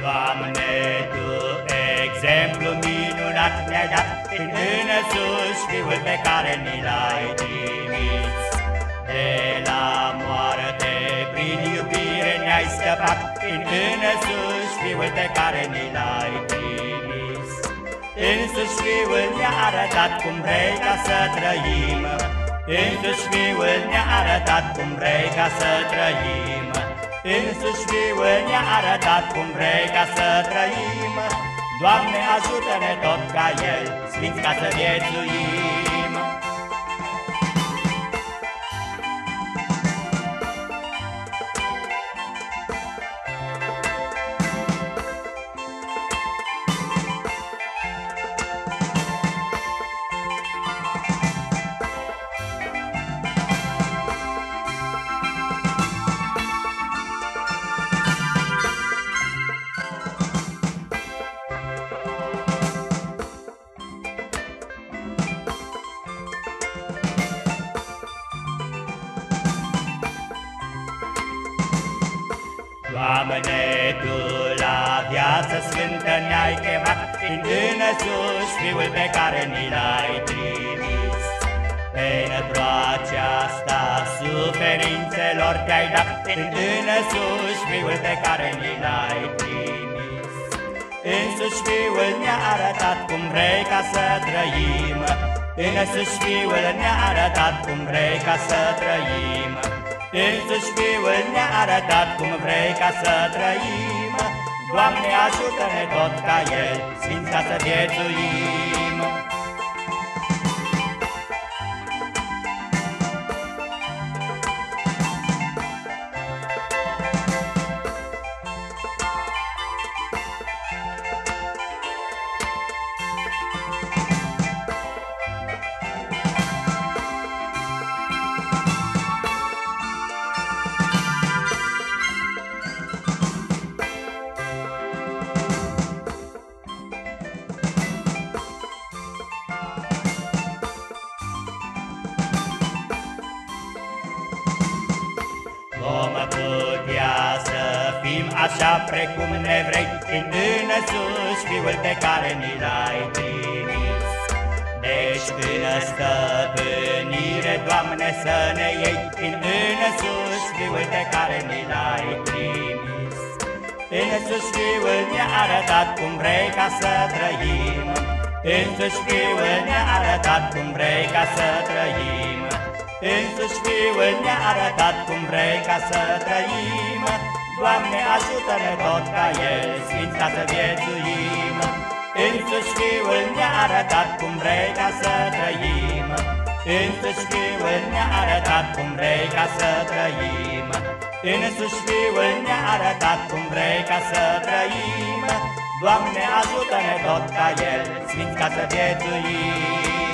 Doamne, Tu, exemplu minunat ne-ai dat Prin înăsuși Fiul pe care ni l-ai trimis. De la moarte, prin iubire ne-ai scăpat Prin înăsuși Fiul pe care ni l-ai trimis. Însuși Fiul ne-a arătat cum vrei ca să trăim. Însuși Fiul ne-a arătat cum vrei ca să trăim Însuși Fiul ne-a arătat cum vrei ca să trăim? Doamne ajută-ne tot ca El, Sfinți ca să viețuim Doamne, Tu la viață sfântă ne-ai chemat, Prin înăsuși Fiul pe care ni l-ai trimis. Pentru aceasta suferințelor te-ai dat, Prin înăsuși Fiul pe care ni l-ai trimis. Însuși Fiul ne-a arătat cum vrei ca să trăim, Însuși Fiul ne-a arătat cum vrei ca să trăim, Însuși Fiul ne-a arătat cum vrei ca să trăim. Doamne ajută-ne tot ca El, Sfinți ca să viețuim așa precum ne vrei Prin înăsuși Fiul pe care ni l-ai trimis. Deci până stăpânire, Doamne, să ne iei Prin înăsuși Fiul pe care ni l-ai trimis. Însuși Fiul ne-a arătat cum vrei ca să trăim. Însuși Fiul ne-a arătat cum vrei ca să trăim. Însuși Fiul ne-a arătat cum vrei ca să trăim Doamne ajută-ne tot ca El, Sfinți ca să viețuim. Însuși Fiul ne-a arătat cum vrei ca să trăim. Însuși Fiul ne-a arătat cum vrei ca să trăim. Însuși Fiul ne-a arătat cum vrei ca să trăim. Doamne ajută-ne tot ca El, Sfinți ca să viețuim